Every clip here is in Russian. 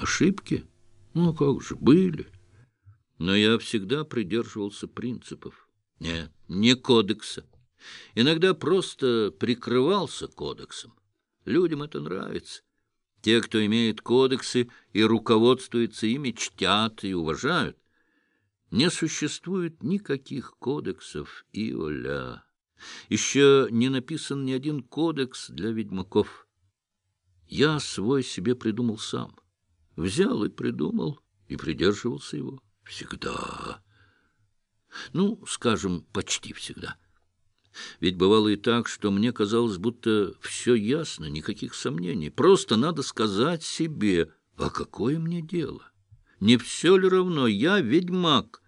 Ошибки? Ну, как же, были. Но я всегда придерживался принципов. Нет, не кодекса. Иногда просто прикрывался кодексом. Людям это нравится. Те, кто имеет кодексы и руководствуется ими, чтят и уважают. Не существует никаких кодексов, Иоля. Еще не написан ни один кодекс для ведьмаков. Я свой себе придумал сам. Взял и придумал, и придерживался его. Всегда. Ну, скажем, почти всегда. Ведь бывало и так, что мне казалось, будто все ясно, никаких сомнений. Просто надо сказать себе, а какое мне дело? Не все ли равно? Я ведьмак.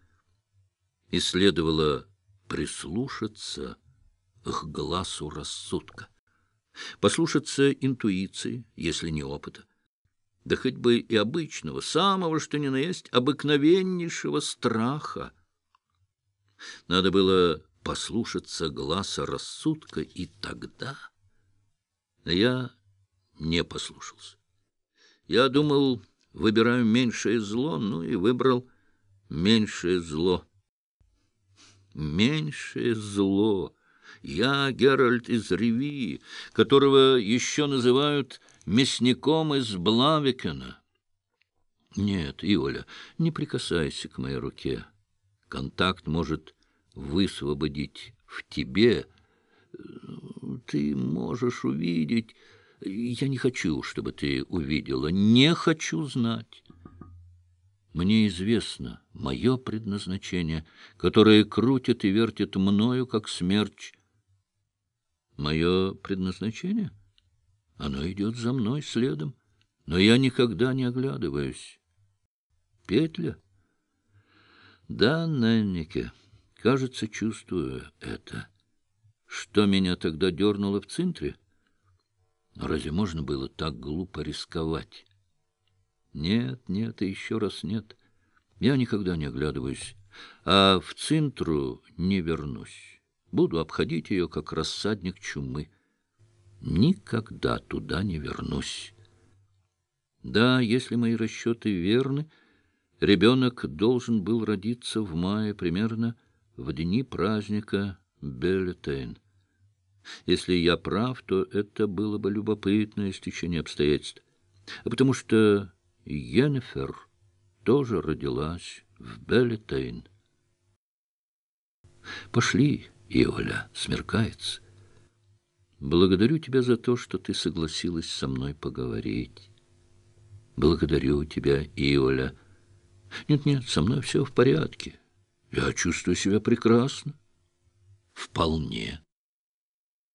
И следовало прислушаться к глазу рассудка, послушаться интуиции, если не опыта, да хоть бы и обычного, самого, что ни на есть, обыкновеннейшего страха. Надо было послушаться глаза рассудка, и тогда... Я не послушался. Я думал, выбираю меньшее зло, ну и выбрал меньшее зло. Меньшее зло. Я Геральт из Реви, которого еще называют мясником из Блавикена. Нет, Иоля, не прикасайся к моей руке. Контакт может высвободить в тебе. Ты можешь увидеть... Я не хочу, чтобы ты увидела. Не хочу знать. Мне известно мое предназначение, которое крутит и вертит мною, как смерч. Мое предназначение? Оно идет за мной следом, но я никогда не оглядываюсь. Петля? Да, Неннике. Кажется, чувствую это. Что меня тогда дернуло в центре? Разве можно было так глупо рисковать? Нет, нет и еще раз нет. Я никогда не оглядываюсь, а в центру не вернусь. Буду обходить ее, как рассадник чумы. Никогда туда не вернусь. Да, если мои расчеты верны, ребенок должен был родиться в мае примерно в дни праздника Беллетейн. Если я прав, то это было бы любопытное стечение обстоятельств, потому что Йеннефер тоже родилась в Беллетейн. Пошли, Иоля, смеркается. Благодарю тебя за то, что ты согласилась со мной поговорить. Благодарю тебя, Иоля. Нет-нет, со мной все в порядке. Я чувствую себя прекрасно. Вполне.